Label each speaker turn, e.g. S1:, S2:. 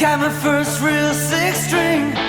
S1: Got my first real six string.